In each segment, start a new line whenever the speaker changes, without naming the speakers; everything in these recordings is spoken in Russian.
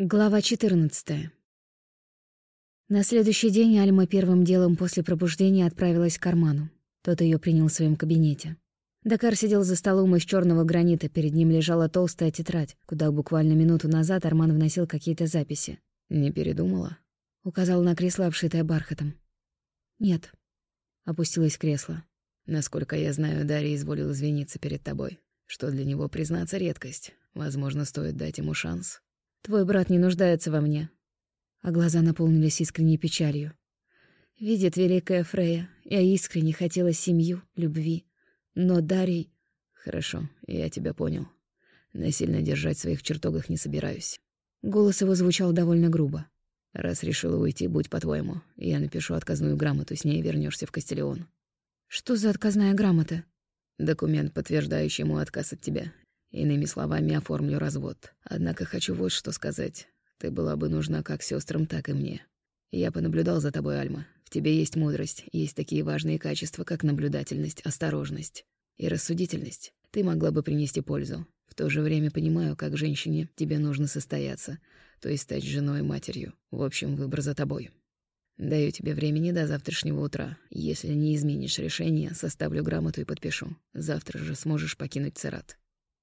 Глава 14. На следующий день Альма первым делом после пробуждения отправилась к Карману. Тот ее принял в своем кабинете. Дакар сидел за столом из черного гранита, перед ним лежала толстая тетрадь, куда буквально минуту назад Арман вносил какие-то записи.
«Не передумала?»
— указал на кресло, обшитое бархатом. «Нет», — опустилось кресло.
«Насколько я знаю, Дарья изволил извиниться перед тобой, что для него, признаться, редкость. Возможно, стоит дать ему шанс».
«Твой брат не нуждается во мне», а глаза наполнились искренней печалью. Видит великая Фрея, я искренне хотела семью, любви. Но Дарий...
Хорошо, я тебя понял. Насильно держать в своих чертогах не собираюсь.
Голос его звучал довольно грубо.
Раз решила уйти, будь по-твоему. Я напишу отказную грамоту, с ней вернешься в Кастелеон.
Что за отказная грамота?
Документ, подтверждающий мой отказ от тебя. Иными словами, оформлю развод. Однако хочу вот что сказать. Ты была бы нужна как сестрам, так и мне. Я понаблюдал за тобой, Альма. В тебе есть мудрость, есть такие важные качества, как наблюдательность, осторожность и рассудительность. Ты могла бы принести пользу. В то же время понимаю, как женщине тебе нужно состояться, то есть стать женой и матерью. В общем, выбор за тобой. Даю тебе времени до завтрашнего утра. Если не изменишь решение, составлю грамоту и подпишу. Завтра же сможешь покинуть Церат.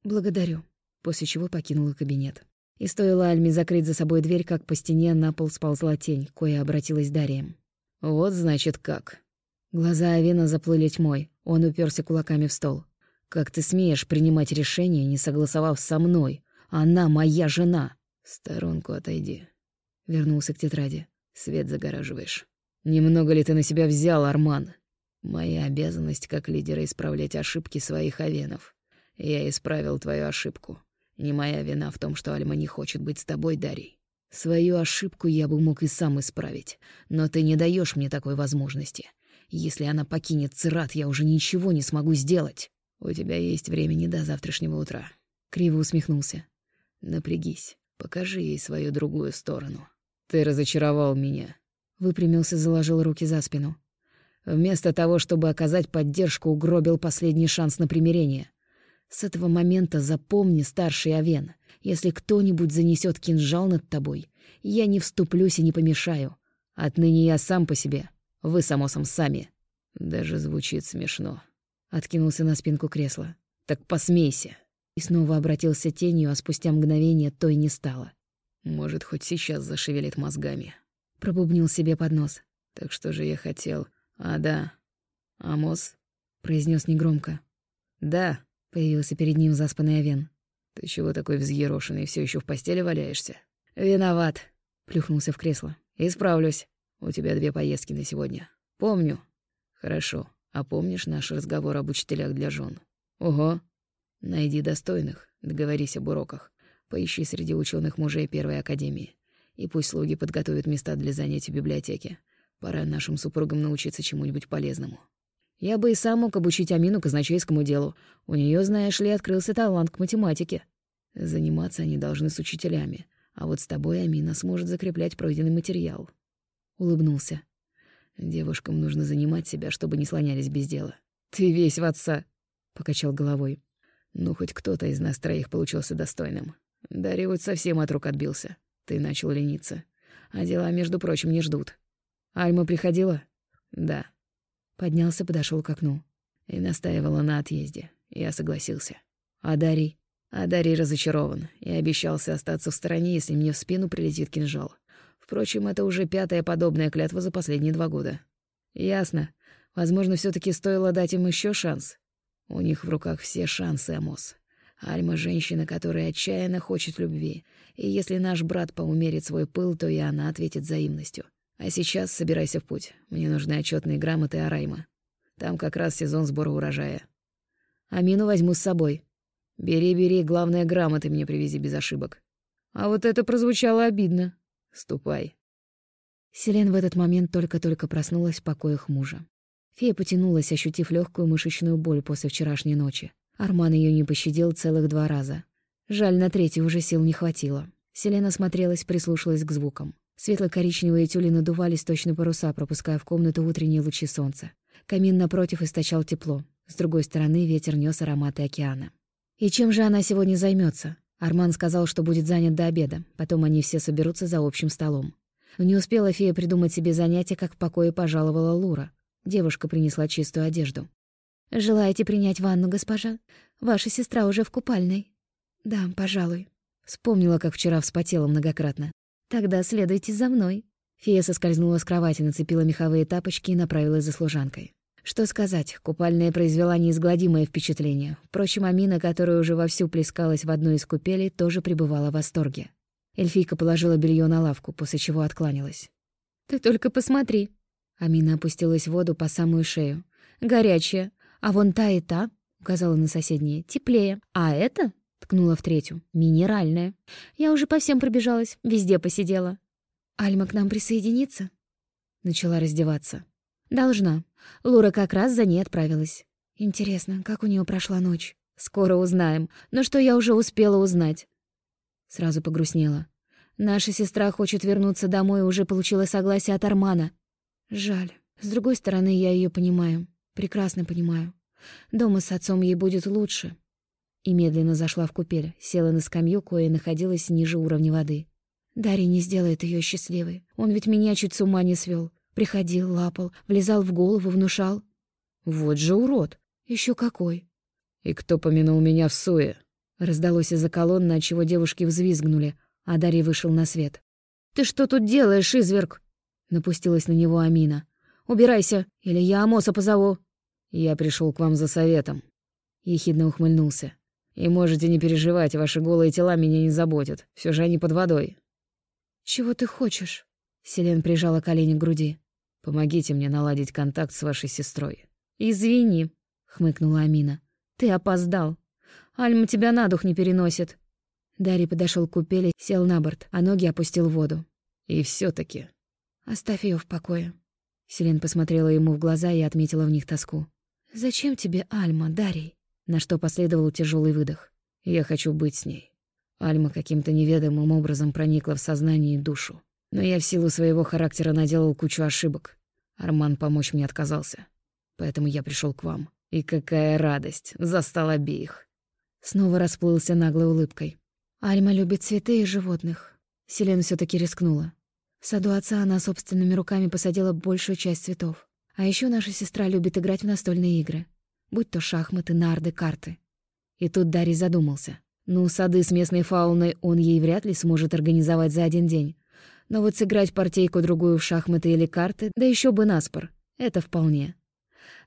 Благодарю. После чего покинула кабинет. И стоило Альме закрыть за собой дверь, как по стене на пол сползла тень, кое обратилась Дарья.
«Вот, значит, как».
Глаза Авена заплыли тьмой, он уперся кулаками в стол. «Как ты смеешь принимать решение, не согласовав со мной? Она моя жена!»
«Сторонку отойди», —
вернулся к тетради.
«Свет загораживаешь».
«Немного ли ты на себя взял, Арман?»
«Моя обязанность как лидера исправлять ошибки своих Авенов. Я исправил твою ошибку. Не моя вина в том, что Альма не хочет быть с тобой, Дарий. Свою ошибку я бы мог и сам исправить, но ты не даешь мне такой возможности. Если она покинет Цират, я уже ничего не смогу сделать. У тебя есть времени до завтрашнего утра.
Криво усмехнулся.
Напрягись, покажи ей свою другую сторону. Ты разочаровал меня.
Выпрямился, заложил руки за спину. Вместо того, чтобы оказать поддержку, угробил последний шанс на примирение. С этого момента запомни, старший Авен, если кто-нибудь занесет кинжал над тобой, я не вступлюсь и не помешаю. Отныне я сам по себе. Вы, самосом, сами.
Даже звучит смешно.
Откинулся на спинку кресла. Так посмейся. И снова обратился тенью, а спустя мгновение той не стало.
Может, хоть сейчас зашевелит мозгами.
Пробубнил себе под нос.
Так что же я хотел? А, да. Амос?
Произнес негромко.
Да.
Появился перед ним заспанный Овен.
«Ты чего такой взъерошенный, все еще в постели валяешься?»
«Виноват», — плюхнулся в кресло.
«Исправлюсь. У тебя две поездки на сегодня». «Помню». «Хорошо. А помнишь наш разговор об учителях для жен?
«Ого».
«Найди достойных, договорись об уроках. Поищи среди ученых мужей Первой Академии. И пусть слуги подготовят места для занятий в библиотеке. Пора нашим супругам научиться чему-нибудь полезному».
Я бы и сам мог обучить Амину казначейскому делу. У нее, знаешь ли, открылся талант к математике.
Заниматься они должны с учителями, а вот с тобой Амина сможет закреплять пройденный материал.
Улыбнулся.
Девушкам нужно занимать себя, чтобы не слонялись без дела.
Ты весь в отца, покачал головой.
Ну, хоть кто-то из нас троих получился достойным. Дарья вот совсем от рук отбился. Ты начал лениться. А дела, между прочим, не ждут.
Альма приходила?
Да.
Поднялся, подошел к окну.
И настаивала на отъезде. Я согласился.
А Дарий?
А Дарий разочарован и обещался остаться в стороне, если мне в спину прилетит кинжал. Впрочем, это уже пятая подобная клятва за последние два года.
Ясно. Возможно, все таки стоило дать им еще шанс.
У них в руках все шансы, Амос. Альма — женщина, которая отчаянно хочет любви, и если наш брат поумерит свой пыл, то и она ответит взаимностью. А сейчас собирайся в путь. Мне нужны отчетные грамоты о Райма. Там как раз сезон сбора урожая.
Амину возьму с собой.
Бери, бери, главное, грамоты мне привези без ошибок.
А вот это прозвучало обидно.
Ступай.
Селен в этот момент только-только проснулась в покоях мужа. Фея потянулась, ощутив легкую мышечную боль после вчерашней ночи. Арман ее не пощадил целых два раза. Жаль, на третий уже сил не хватило. Селена смотрелась, прислушалась к звукам. Светло-коричневые тюли надувались точно паруса, пропуская в комнату утренние лучи солнца. Камин напротив источал тепло. С другой стороны ветер нёс ароматы океана. И чем же она сегодня займется? Арман сказал, что будет занят до обеда, потом они все соберутся за общим столом. Не успела фея придумать себе занятие, как в покое пожаловала Лура. Девушка принесла чистую одежду. «Желаете принять ванну, госпожа? Ваша сестра уже в купальной». «Да, пожалуй». Вспомнила, как вчера вспотела многократно. «Тогда следуйте за мной». Фея соскользнула с кровати, нацепила меховые тапочки и направилась за служанкой. Что сказать, купальная произвела неизгладимое впечатление. Впрочем, Амина, которая уже вовсю плескалась в одной из купелей, тоже пребывала в восторге. Эльфийка положила белье на лавку, после чего откланялась. «Ты только посмотри!» Амина опустилась в воду по самую шею. «Горячая. А вон та и та», — указала на соседние, — «теплее. А это?» — ткнула в третью. «Минеральная. Я уже по всем пробежалась, везде посидела». «Альма к нам присоединится?» Начала раздеваться. «Должна. Лура как раз за ней отправилась. Интересно, как у нее прошла ночь? Скоро узнаем. Но что я уже успела узнать?» Сразу погрустнела. «Наша сестра хочет вернуться домой и уже получила согласие от Армана. Жаль. С другой стороны, я ее понимаю. Прекрасно понимаю. Дома с отцом ей будет лучше». И медленно зашла в купель, села на скамью, кое находилась ниже уровня воды. Дарья не сделает ее счастливой. Он ведь меня чуть с ума не свел. Приходил, лапал, влезал в голову, внушал. Вот же урод. Еще какой.
«И кто помянул меня в суе?»
Раздалось из-за колонны, отчего девушки взвизгнули, а Дарья вышел на свет. «Ты что тут делаешь, изверг?» Напустилась на него Амина. «Убирайся, или я Амоса позову».
«Я пришел к вам за советом».
Ехидно ухмыльнулся.
«И можете не переживать, ваши голые тела меня не заботят. Все же они под водой».
«Чего ты хочешь?» Селен прижала колени к груди.
«Помогите мне наладить контакт с вашей сестрой».
«Извини», — хмыкнула Амина. «Ты опоздал. Альма тебя на дух не переносит». Дарий подошел к купели, сел на борт, а ноги опустил в воду.
«И все таки
«Оставь ее в покое». Селен посмотрела ему в глаза и отметила в них тоску. «Зачем тебе Альма, Дарий?» На что последовал тяжелый выдох.
«Я хочу быть с ней». Альма каким-то неведомым образом проникла в сознание и душу. Но я в силу своего характера наделал кучу ошибок. Арман помочь мне отказался. Поэтому я пришел к вам. И какая радость! Застал обеих.
Снова расплылся наглой улыбкой. Альма любит цветы и животных. Селена все таки рискнула. В саду отца она собственными руками посадила большую часть цветов. А еще наша сестра любит играть в настольные игры. Будь то шахматы, нарды, карты. И тут Дарий задумался. Ну, сады с местной фауной он ей вряд ли сможет организовать за один день. Но вот сыграть партийку-другую в шахматы или карты, да еще бы наспор, это вполне.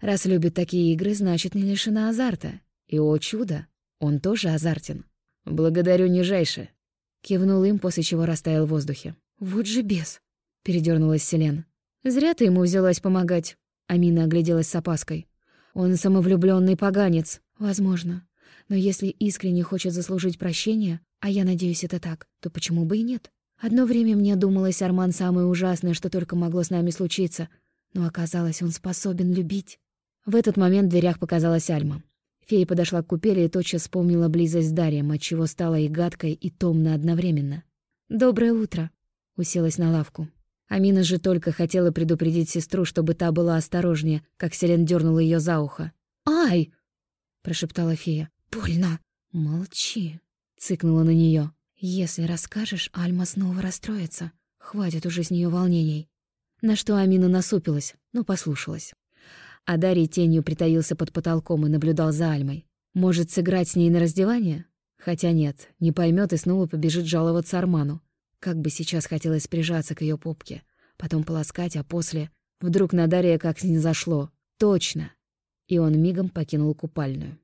Раз любит такие игры, значит, не лишена азарта. И, о чудо, он тоже азартен.
«Благодарю нижайше», —
кивнул им, после чего растаял в воздухе. «Вот же бес», — передернулась Селен. «Зря ты ему взялась помогать», — Амина огляделась с опаской. «Он самовлюбленный поганец, возможно. Но если искренне хочет заслужить прощения, а я надеюсь, это так, то почему бы и нет?» Одно время мне думалось, Арман самое ужасное, что только могло с нами случиться, но оказалось, он способен любить. В этот момент в дверях показалась Альма. Фея подошла к купели и тотчас вспомнила близость с Дарием, отчего стала и гадкой, и томно одновременно. «Доброе утро», — уселась на лавку. Амина же только хотела предупредить сестру, чтобы та была осторожнее, как Селен дернула ее за ухо. «Ай!» — прошептала фея. «Больно!» «Молчи!» — цыкнула на нее. «Если расскажешь, Альма снова расстроится. Хватит уже с нее волнений». На что Амина насупилась, но послушалась. А Дарий тенью притаился под потолком и наблюдал за Альмой. Может, сыграть с ней на раздевание? Хотя нет, не поймет и снова побежит жаловаться Арману. Как бы сейчас хотелось прижаться к ее попке, потом полоскать, а после... Вдруг на Дарья как снизошло. Точно! И он мигом покинул купальную.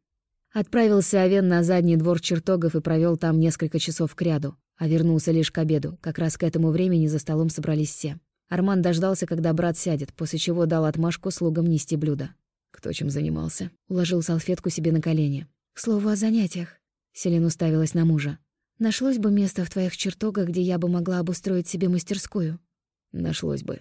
Отправился Овен на задний двор чертогов и провел там несколько часов кряду, а вернулся лишь к обеду. Как раз к этому времени за столом собрались все. Арман дождался, когда брат сядет, после чего дал отмашку слугам нести блюдо.
«Кто чем занимался?»
Уложил салфетку себе на колени. «К слову о занятиях». Селен уставилась на мужа. «Нашлось бы место в твоих чертогах, где я бы могла обустроить себе мастерскую?»
«Нашлось бы».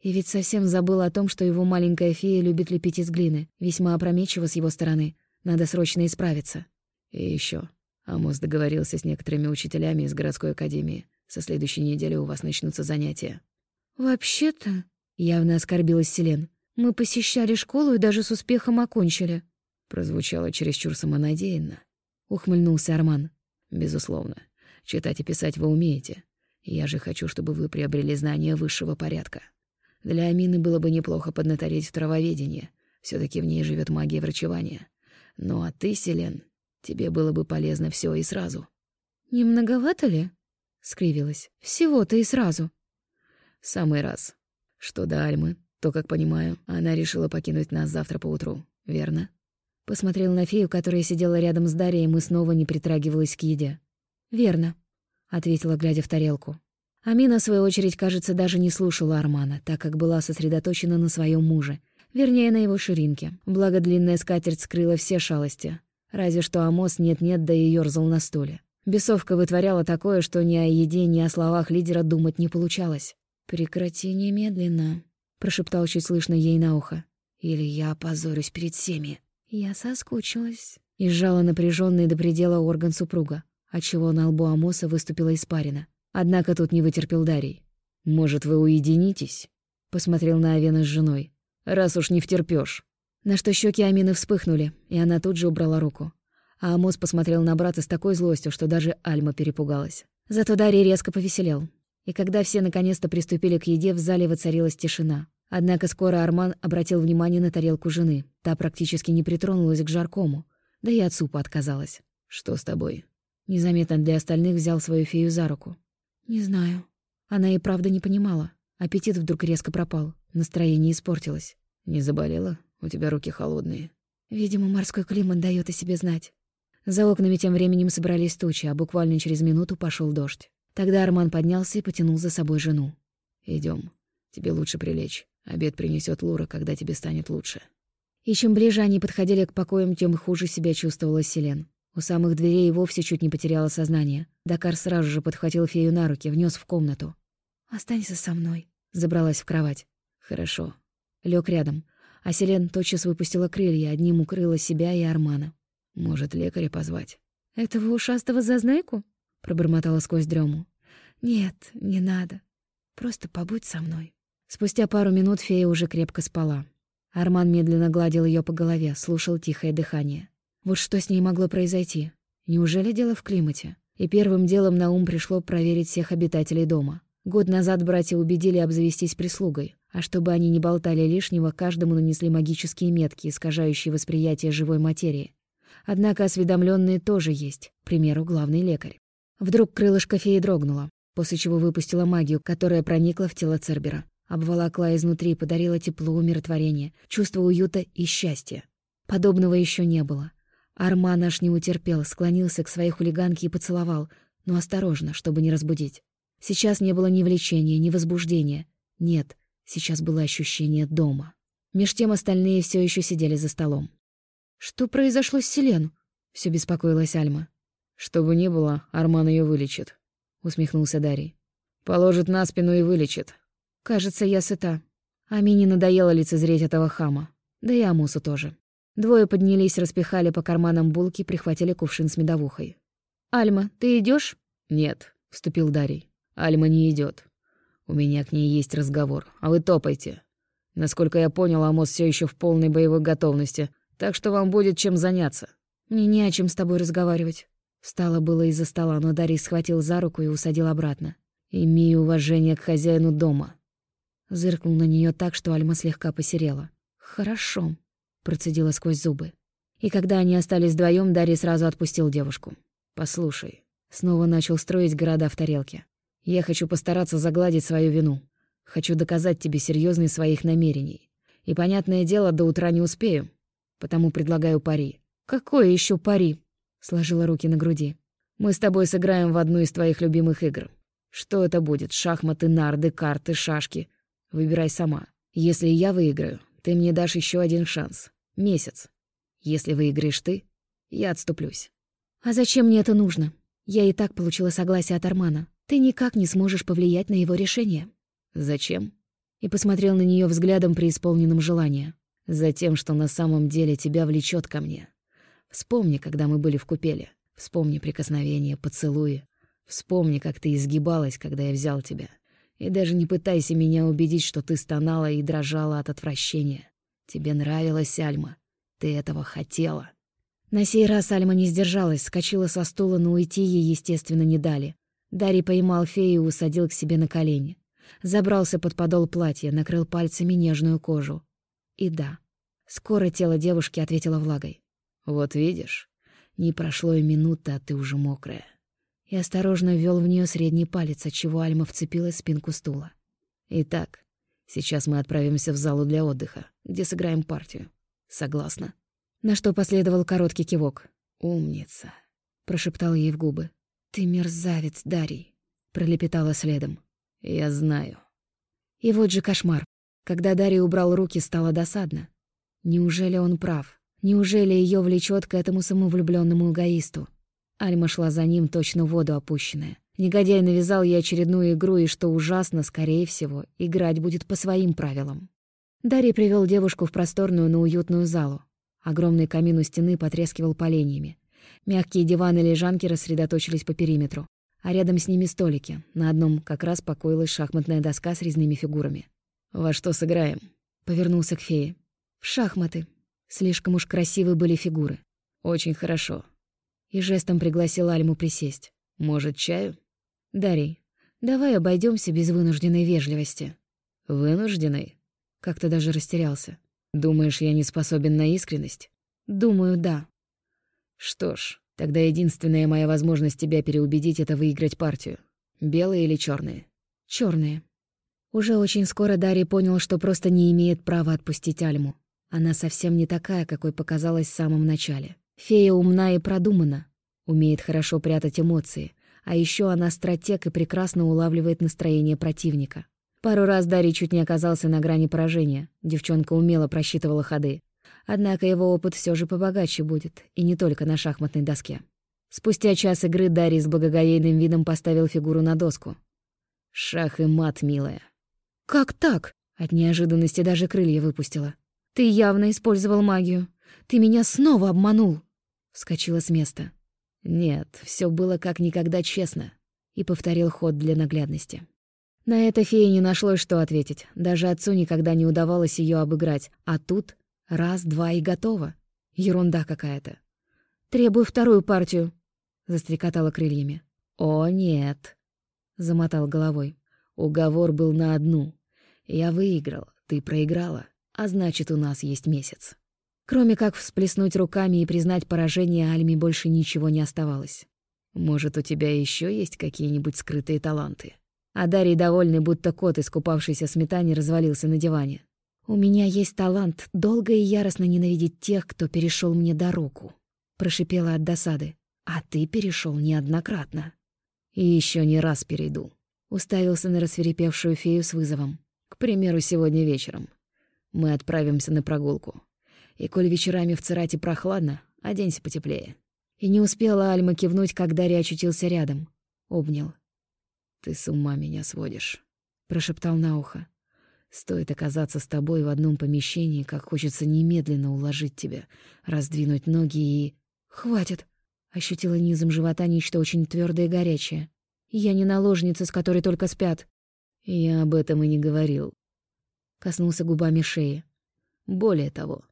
И ведь совсем забыл о том, что его маленькая фея любит лепить из глины, весьма опрометчиво с его стороны. Надо срочно исправиться.
И еще. Амос договорился с некоторыми учителями из городской академии. Со следующей недели у вас начнутся занятия.
«Вообще-то...» — явно оскорбилась Селен. «Мы посещали школу и даже с успехом окончили».
Прозвучало чересчур самонадеянно.
Ухмыльнулся Арман.
Безусловно. Читать и писать вы умеете. Я же хочу, чтобы вы приобрели знания высшего порядка. Для Амины было бы неплохо поднатореть в травоведении. все таки в ней живет магия врачевания. Ну а ты, Селен, тебе было бы полезно все и сразу.
«Не многовато ли?» — скривилась. «Всего-то и сразу».
«Самый раз. Что до Альмы, то, как понимаю, она решила покинуть нас завтра поутру, верно?»
Посмотрел на фею, которая сидела рядом с Дарьей, и снова не притрагивалась к еде. «Верно», — ответила, глядя в тарелку. Амина, в свою очередь, кажется, даже не слушала Армана, так как была сосредоточена на своем муже. Вернее, на его ширинке. Благо, длинная скатерть скрыла все шалости. Разве что Амос нет-нет, да и ёрзал на стуле. Бесовка вытворяла такое, что ни о еде, ни о словах лидера думать не получалось. «Прекрати немедленно», — прошептал чуть слышно ей на ухо. «Или я опозорюсь перед всеми». Я соскучилась. И сжала напряженный до предела орган супруга, отчего на лбу Амоса выступила испарина. Однако тут не вытерпел Дарий.
«Может, вы уединитесь?» Посмотрел на Авена с женой. «Раз уж не втерпёшь».
На что щеки Амины вспыхнули, и она тут же убрала руку. А Амос посмотрел на брата с такой злостью, что даже Альма перепугалась. Зато Дарий резко повеселел. И когда все наконец-то приступили к еде, в зале воцарилась тишина. Однако скоро Арман обратил внимание на тарелку жены. Та практически не притронулась к жаркому, да и от супа отказалась.
«Что с тобой?»
Незаметно для остальных взял свою фею за руку. «Не знаю». Она и правда не понимала. Аппетит вдруг резко пропал, настроение испортилось.
«Не заболела? У тебя руки холодные».
Видимо, морской климат дает о себе знать. За окнами тем временем собрались тучи, а буквально через минуту пошел дождь. Тогда Арман поднялся и потянул за собой жену.
Идем. Тебе лучше прилечь. Обед принесет Лура, когда тебе станет лучше».
И чем ближе они подходили к покоям, тем хуже себя чувствовала Селен. У самых дверей и вовсе чуть не потеряла сознание. Дакар сразу же подхватил фею на руки, внес в комнату. «Останься со мной», — забралась в кровать.
«Хорошо».
Лёг рядом. А Селен тотчас выпустила крылья, одним укрыла себя и Армана.
«Может, лекаря позвать?»
«Этого ушастого зазнайку?» — пробормотала сквозь дрему. «Нет, не надо. Просто побудь со мной». Спустя пару минут фея уже крепко спала. Арман медленно гладил ее по голове, слушал тихое дыхание. Вот что с ней могло произойти? Неужели дело в климате? И первым делом на ум пришло проверить всех обитателей дома. Год назад братья убедили обзавестись прислугой, а чтобы они не болтали лишнего, каждому нанесли магические метки, искажающие восприятие живой материи. Однако осведомленные тоже есть, к примеру, главный лекарь. Вдруг крылышко феи дрогнуло, после чего выпустила магию, которая проникла в тело Цербера. Обволокла изнутри, подарила тепло, умиротворение, чувство уюта и счастья. Подобного еще не было. Арман аж не утерпел, склонился к своей хулиганке и поцеловал, но осторожно, чтобы не разбудить. Сейчас не было ни влечения, ни возбуждения. Нет, сейчас было ощущение дома. Меж тем остальные все еще сидели за столом. «Что произошло с Селену?» — все беспокоилась Альма.
«Что бы ни было, Арман ее вылечит», — усмехнулся Дарий. «Положит на спину и вылечит.
Кажется, я сыта. Амине надоело лицезреть этого хама. Да и Амусу тоже. Двое поднялись, распихали по карманам булки, прихватили кувшин с медовухой. «Альма, ты идешь?
«Нет», — вступил Дарий. «Альма не идет. У меня к ней есть разговор, а вы топайте. Насколько я понял, Амос все еще в полной боевой готовности, так что вам будет чем заняться».
«Мне не о чем с тобой разговаривать». Встала было из-за стола, но Дарий схватил за руку и усадил обратно.
«Имей уважение к хозяину дома.
Зыркнул на нее так, что Альма слегка посерела. «Хорошо», — процедила сквозь зубы. И когда они остались вдвоем, Дарья сразу отпустил девушку.
«Послушай». Снова начал строить города в тарелке. «Я хочу постараться загладить свою вину. Хочу доказать тебе серьезность своих намерений. И, понятное дело, до утра не успею. Потому предлагаю пари».
«Какое еще пари?» — сложила руки на груди.
«Мы с тобой сыграем в одну из твоих любимых игр. Что это будет? Шахматы, нарды, карты, шашки. Выбирай сама. Если я выиграю, ты мне дашь еще один шанс. Месяц. Если выиграешь ты, я отступлюсь.
А зачем мне это нужно? Я и так получила согласие от Армана. Ты никак не сможешь повлиять на его решение.
Зачем?
И посмотрел на нее взглядом преисполненным желания.
Затем, что на самом деле тебя влечет ко мне. Вспомни, когда мы были в купеле. Вспомни прикосновения, поцелуи. Вспомни, как ты изгибалась, когда я взял тебя. И даже не пытайся меня убедить, что ты стонала и дрожала от отвращения. Тебе нравилась Альма. Ты этого хотела.
На сей раз Альма не сдержалась, скочила со стула, но уйти ей, естественно, не дали. Дарий поймал фею и усадил к себе на колени. Забрался под подол платья, накрыл пальцами нежную кожу. И да, скоро тело девушки ответило влагой.
«Вот видишь, не прошло и минуты, а ты уже мокрая».
И осторожно ввел в нее средний палец, отчего Альма вцепилась в спинку стула.
«Итак, сейчас мы отправимся в залу для отдыха, где сыграем партию. Согласна?»
На что последовал короткий кивок.
«Умница», —
прошептал ей в губы. «Ты мерзавец, Дарий», — пролепетала следом.
«Я знаю».
И вот же кошмар. Когда Дарий убрал руки, стало досадно. Неужели он прав? Неужели ее влечет к этому самовлюбленному эгоисту? Альма шла за ним, точно в воду опущенная. Негодяй навязал ей очередную игру, и, что ужасно, скорее всего, играть будет по своим правилам. Дарий привел девушку в просторную, но уютную залу. Огромный камин у стены потрескивал поленьями. Мягкие диваны и лежанки рассредоточились по периметру, а рядом с ними столики. На одном как раз покоилась шахматная доска с резными фигурами.
«Во что сыграем?»
— повернулся к фее. «В шахматы. Слишком уж красивы были фигуры».
«Очень хорошо».
И жестом пригласил Альму присесть.
«Может, чаю?»
«Дарий, давай обойдемся без вынужденной вежливости».
«Вынужденной?»
Как-то даже растерялся.
Думаешь, я не способен на искренность?
Думаю, да.
Что ж, тогда единственная моя возможность тебя переубедить — это выиграть партию. Белые или черные?
Черные. Уже очень скоро Дарий понял, что просто не имеет права отпустить Альму. Она совсем не такая, какой показалась в самом начале. Фея умна и продумана, умеет хорошо прятать эмоции, а еще она стратег и прекрасно улавливает настроение противника. Пару раз Дарий чуть не оказался на грани поражения. Девчонка умело просчитывала ходы. Однако его опыт все же побогаче будет, и не только на шахматной доске. Спустя час игры Дарий с благоговейным видом поставил фигуру на доску.
«Шах и мат, милая».
«Как так?» От неожиданности даже крылья выпустила. «Ты явно использовал магию. Ты меня снова обманул!» Вскочила с места.
«Нет, все было как никогда честно», и повторил ход для наглядности.
На это фея не нашлось, что ответить. Даже отцу никогда не удавалось ее обыграть. А тут раз, два и готово. Ерунда какая-то. «Требую вторую партию», — застрекотала крыльями.
«О, нет», — замотал головой. «Уговор был на одну. Я выиграл, ты проиграла, а значит, у нас есть месяц».
Кроме как всплеснуть руками и признать поражение, Альме больше ничего не оставалось.
«Может, у тебя еще есть какие-нибудь скрытые таланты?»
А Дарий, довольный, будто кот, искупавшийся сметане, развалился на диване. «У меня есть талант долго и яростно ненавидеть тех, кто перешел мне дорогу», — прошипела от досады. «А ты перешел неоднократно».
«И еще не раз перейду», —
уставился на рассверепевшую фею с вызовом.
«К примеру, сегодня вечером. Мы отправимся на прогулку. И коль вечерами в Церате прохладно, оденься потеплее».
И не успела Альма кивнуть, как Дарья очутился рядом. Обнял.
«Ты с ума меня сводишь», —
прошептал на ухо.
«Стоит оказаться с тобой в одном помещении, как хочется немедленно уложить тебя, раздвинуть ноги и...»
«Хватит!» — ощутила низом живота нечто очень твердое и горячее. «Я не наложница, с которой только спят».
«Я об этом и не говорил», — коснулся губами шеи. «Более того,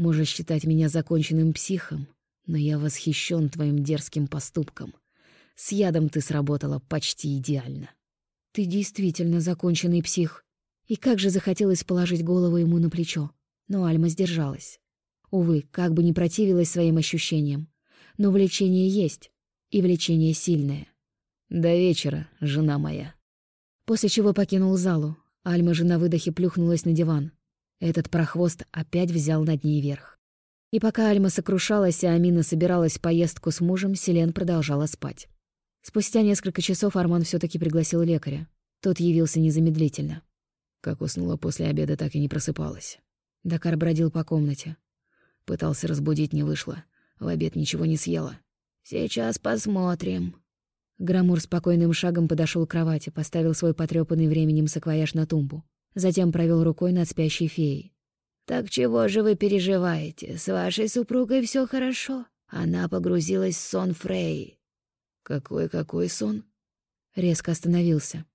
можешь считать меня законченным психом, но я восхищен твоим дерзким поступком. С ядом ты сработала почти идеально.
Ты действительно законченный псих. И как же захотелось положить голову ему на плечо. Но Альма сдержалась. Увы, как бы не противилась своим ощущениям. Но влечение есть. И влечение сильное.
До вечера, жена моя.
После чего покинул залу. Альма же на выдохе плюхнулась на диван. Этот прохвост опять взял над ней верх. И пока Альма сокрушалась, а Амина собиралась в поездку с мужем, Селен продолжала спать. Спустя несколько часов Арман все таки пригласил лекаря. Тот явился незамедлительно.
Как уснула после обеда, так и не просыпалась.
Дакар бродил по комнате.
Пытался разбудить, не вышло. В обед ничего не съела. «Сейчас посмотрим».
Грамур спокойным шагом подошел к кровати, поставил свой потрепанный временем саквояж на тумбу. Затем провел рукой над спящей феей.
«Так чего же вы переживаете? С вашей супругой все хорошо. Она погрузилась в сон Фрей.
«Какой-какой сон?»
Резко остановился.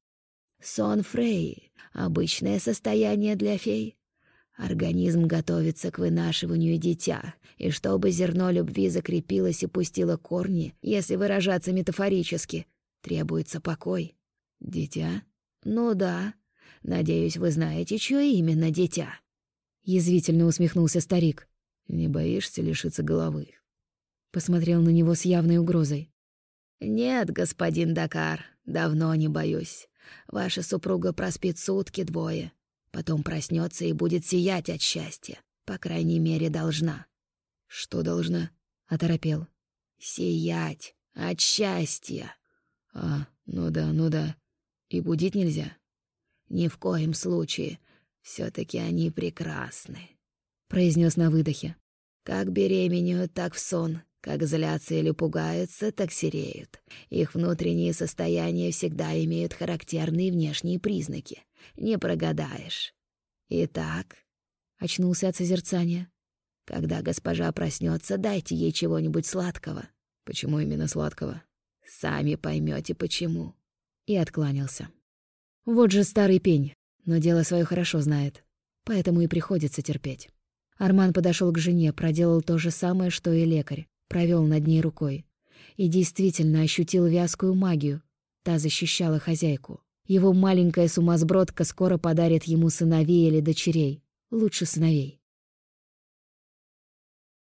«Сон Фрей — обычное состояние для фей. Организм готовится к вынашиванию дитя, и чтобы зерно любви закрепилось и пустило корни, если выражаться метафорически, требуется покой.
Дитя?
Ну да. Надеюсь, вы знаете, чье именно дитя.
Язвительно усмехнулся старик.
Не боишься лишиться головы?
Посмотрел на него с явной угрозой.
Нет, господин Дакар, давно не боюсь. Ваша супруга проспит сутки двое, потом проснется и будет сиять от счастья. По крайней мере, должна.
Что должна?
Оторопел.
Сиять от счастья.
А, ну да, ну да. И будить нельзя?
Ни в коем случае. все таки они прекрасны.
Произнес на выдохе.
Как беременеют, так в сон. Как злятся или пугаются, так сереют. Их внутренние состояния всегда имеют характерные внешние признаки. Не прогадаешь. Итак,
очнулся от созерцания.
Когда госпожа проснется, дайте ей чего-нибудь сладкого.
Почему именно сладкого?
Сами поймете, почему.
И откланялся. Вот же старый пень, но дело свое хорошо знает. Поэтому и приходится терпеть. Арман подошел к жене, проделал то же самое, что и лекарь, провел над ней рукой. И действительно ощутил вязкую магию. Та защищала хозяйку. Его маленькая сумасбродка скоро подарит ему сыновей или дочерей. Лучше сыновей.